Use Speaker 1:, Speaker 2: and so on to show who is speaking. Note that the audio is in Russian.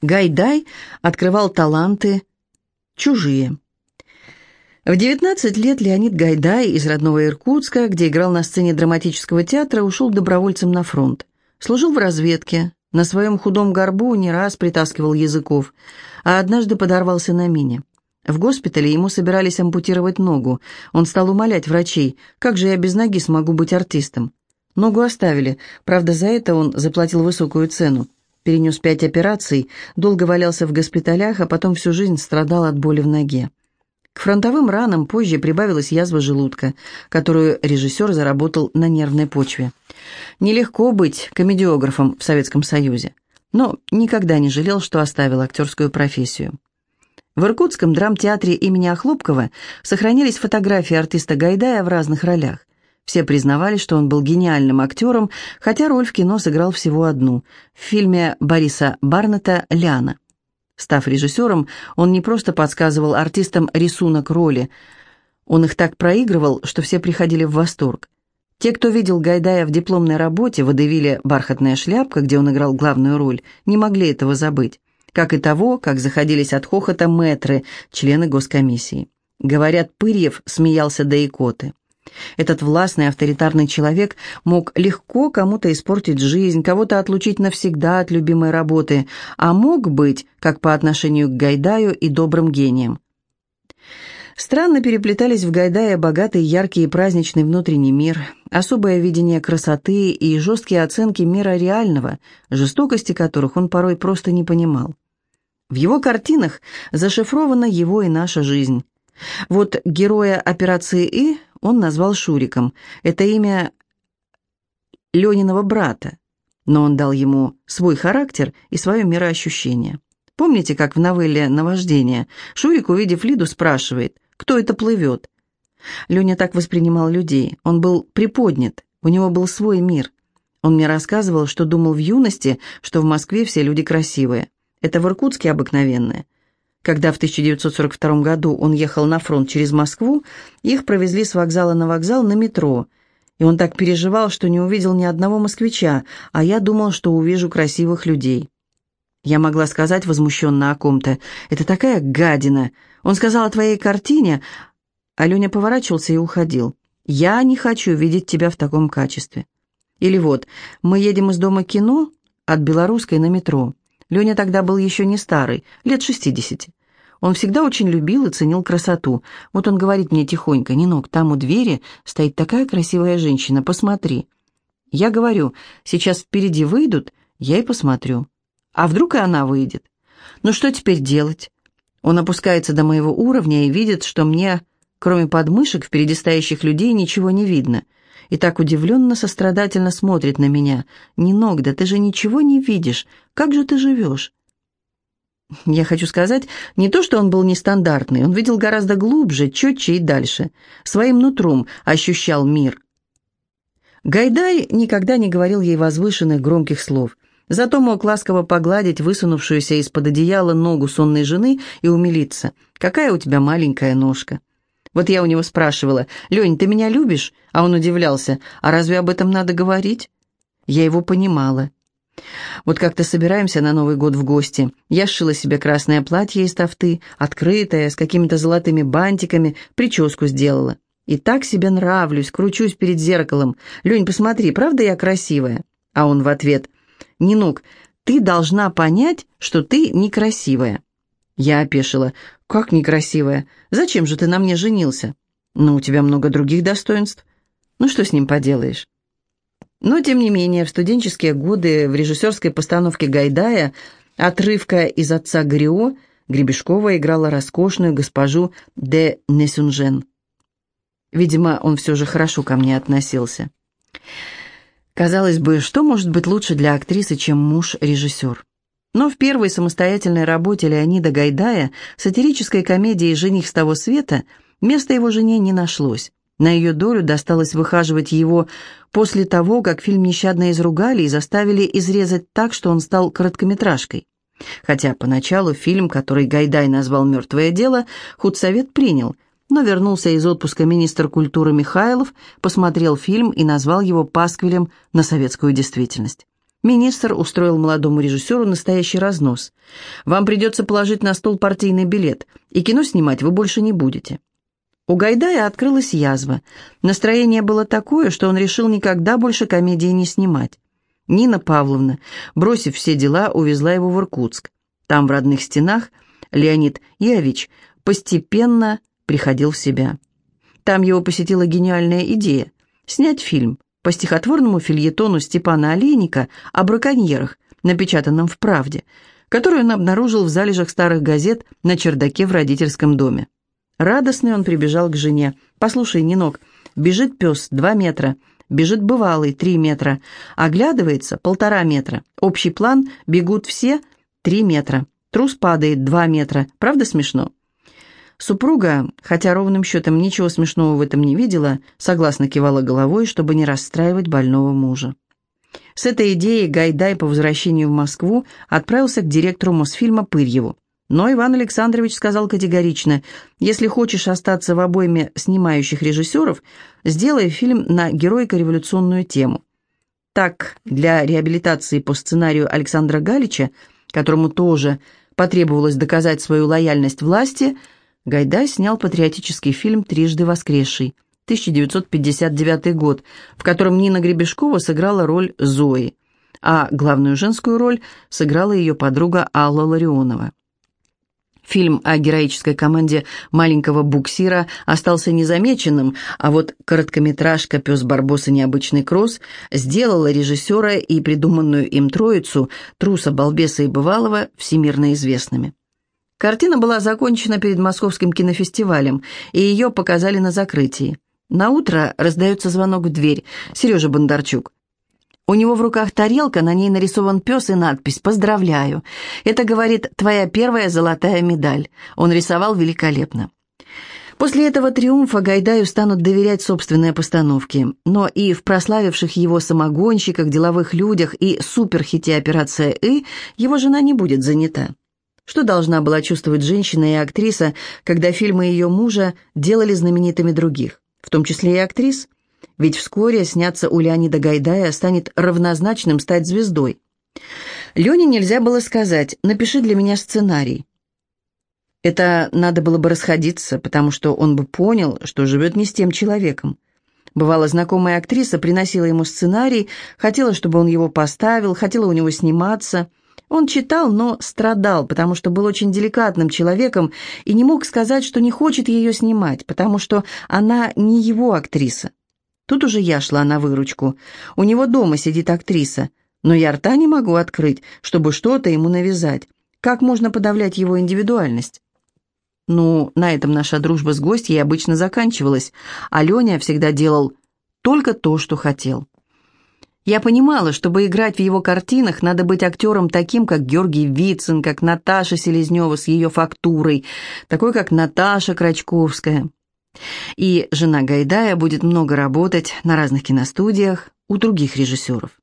Speaker 1: Гайдай открывал таланты чужие. В 19 лет Леонид Гайдай из родного Иркутска, где играл на сцене драматического театра, ушел добровольцем на фронт. Служил в разведке, на своем худом горбу не раз притаскивал языков, а однажды подорвался на мине. В госпитале ему собирались ампутировать ногу. Он стал умолять врачей, как же я без ноги смогу быть артистом. Ногу оставили, правда, за это он заплатил высокую цену. Перенес пять операций, долго валялся в госпиталях, а потом всю жизнь страдал от боли в ноге. К фронтовым ранам позже прибавилась язва желудка, которую режиссер заработал на нервной почве. Нелегко быть комедиографом в Советском Союзе, но никогда не жалел, что оставил актерскую профессию. В Иркутском драмтеатре имени Охлопкова сохранились фотографии артиста Гайдая в разных ролях. Все признавали, что он был гениальным актером, хотя роль в кино сыграл всего одну – в фильме Бориса Барнета «Ляна». Став режиссером, он не просто подсказывал артистам рисунок роли, он их так проигрывал, что все приходили в восторг. Те, кто видел Гайдая в дипломной работе в Адевиле «Бархатная шляпка», где он играл главную роль, не могли этого забыть, как и того, как заходились от хохота мэтры, члены госкомиссии. Говорят, Пырьев смеялся до икоты. Этот властный авторитарный человек мог легко кому-то испортить жизнь, кого-то отлучить навсегда от любимой работы, а мог быть, как по отношению к Гайдаю и добрым гением. Странно переплетались в Гайдае богатый, яркий и праздничный внутренний мир, особое видение красоты и жесткие оценки мира реального, жестокости которых он порой просто не понимал. В его картинах зашифрована его и наша жизнь. Вот героя операции «И» он назвал Шуриком. Это имя Лениного брата, но он дал ему свой характер и свое мироощущение. Помните, как в новелле «Наваждение» Шурик, увидев Лиду, спрашивает, кто это плывет? Леня так воспринимал людей. Он был приподнят, у него был свой мир. Он мне рассказывал, что думал в юности, что в Москве все люди красивые. Это в Иркутске обыкновенное. Когда в 1942 году он ехал на фронт через Москву, их провезли с вокзала на вокзал на метро. И он так переживал, что не увидел ни одного москвича, а я думал, что увижу красивых людей. Я могла сказать возмущенно о ком-то. «Это такая гадина! Он сказал о твоей картине!» А Леня поворачивался и уходил. «Я не хочу видеть тебя в таком качестве». Или вот, мы едем из дома кино от Белорусской на метро. Леня тогда был еще не старый, лет шестидесяти. Он всегда очень любил и ценил красоту. Вот он говорит мне тихонько, «Нинок, там у двери стоит такая красивая женщина, посмотри». Я говорю, «Сейчас впереди выйдут, я и посмотрю». А вдруг и она выйдет? Ну что теперь делать? Он опускается до моего уровня и видит, что мне, кроме подмышек, впереди стоящих людей ничего не видно – и так удивленно сострадательно смотрит на меня. «Нинок, да ты же ничего не видишь. Как же ты живешь?» Я хочу сказать, не то, что он был нестандартный, он видел гораздо глубже, четче и дальше. Своим нутром ощущал мир. Гайдай никогда не говорил ей возвышенных громких слов. Зато мог ласково погладить высунувшуюся из-под одеяла ногу сонной жены и умилиться. «Какая у тебя маленькая ножка!» Вот я у него спрашивала, «Лень, ты меня любишь?» А он удивлялся, «А разве об этом надо говорить?» Я его понимала. Вот как-то собираемся на Новый год в гости. Я сшила себе красное платье из тафты, открытое, с какими-то золотыми бантиками, прическу сделала. И так себе нравлюсь, кручусь перед зеркалом. «Лень, посмотри, правда я красивая?» А он в ответ, «Нинук, ты должна понять, что ты некрасивая». Я опешила. «Как некрасивая? Зачем же ты на мне женился?» «Ну, у тебя много других достоинств. Ну, что с ним поделаешь?» Но, тем не менее, в студенческие годы в режиссерской постановке Гайдая отрывка из «Отца Грио» Гребешкова играла роскошную госпожу де Несюнжен. Видимо, он все же хорошо ко мне относился. Казалось бы, что может быть лучше для актрисы, чем муж-режиссер? Но в первой самостоятельной работе Леонида Гайдая, сатирической комедии «Жених с того света», места его жене не нашлось. На ее долю досталось выхаживать его после того, как фильм нещадно изругали и заставили изрезать так, что он стал короткометражкой. Хотя поначалу фильм, который Гайдай назвал «Мертвое дело», худсовет принял, но вернулся из отпуска министр культуры Михайлов, посмотрел фильм и назвал его пасквилем на советскую действительность. Министр устроил молодому режиссеру настоящий разнос. «Вам придется положить на стол партийный билет, и кино снимать вы больше не будете». У Гайдая открылась язва. Настроение было такое, что он решил никогда больше комедии не снимать. Нина Павловна, бросив все дела, увезла его в Иркутск. Там, в родных стенах, Леонид Иович постепенно приходил в себя. Там его посетила гениальная идея – снять фильм по стихотворному фильетону Степана Олейника о браконьерах, напечатанном в «Правде», который он обнаружил в залежах старых газет на чердаке в родительском доме. Радостный он прибежал к жене. «Послушай, Нинок, бежит пес два метра, бежит бывалый три метра, оглядывается полтора метра. Общий план – бегут все три метра. Трус падает два метра. Правда смешно?» Супруга, хотя ровным счетом ничего смешного в этом не видела, согласно кивала головой, чтобы не расстраивать больного мужа. С этой идеей Гайдай по возвращению в Москву отправился к директору Мосфильма Пырьеву. Но Иван Александрович сказал категорично, если хочешь остаться в обойме снимающих режиссеров, сделай фильм на героико-революционную тему. Так, для реабилитации по сценарию Александра Галича, которому тоже потребовалось доказать свою лояльность власти – Гайдай снял патриотический фильм «Трижды воскресший» 1959 год, в котором Нина Гребешкова сыграла роль Зои, а главную женскую роль сыграла ее подруга Алла Ларионова. Фильм о героической команде маленького буксира остался незамеченным, а вот короткометражка «Пес Барбос и необычный кросс» сделала режиссера и придуманную им троицу Труса, Балбеса и Бывалова всемирно известными. Картина была закончена перед Московским кинофестивалем, и ее показали на закрытии. На утро раздается звонок в дверь. Сережа Бондарчук. У него в руках тарелка, на ней нарисован пес и надпись «Поздравляю». Это, говорит, твоя первая золотая медаль. Он рисовал великолепно. После этого триумфа Гайдаю станут доверять собственные постановки, но и в прославивших его самогонщиках, деловых людях и суперхите «Операция И» его жена не будет занята. Что должна была чувствовать женщина и актриса, когда фильмы ее мужа делали знаменитыми других, в том числе и актрис? Ведь вскоре сняться у Леонида Гайдая станет равнозначным стать звездой. Лене нельзя было сказать «напиши для меня сценарий». Это надо было бы расходиться, потому что он бы понял, что живет не с тем человеком. Бывало, знакомая актриса приносила ему сценарий, хотела, чтобы он его поставил, хотела у него сниматься – он читал, но страдал, потому что был очень деликатным человеком и не мог сказать, что не хочет ее снимать, потому что она не его актриса. Тут уже я шла на выручку. У него дома сидит актриса, но я рта не могу открыть, чтобы что-то ему навязать. Как можно подавлять его индивидуальность? Ну, на этом наша дружба с гостьей обычно заканчивалась, а Леня всегда делал только то, что хотел. Я понимала, чтобы играть в его картинах, надо быть актером таким, как Георгий Вицин, как Наташа Селезнева с ее фактурой, такой, как Наташа Крачковская. И жена Гайдая будет много работать на разных киностудиях у других режиссеров.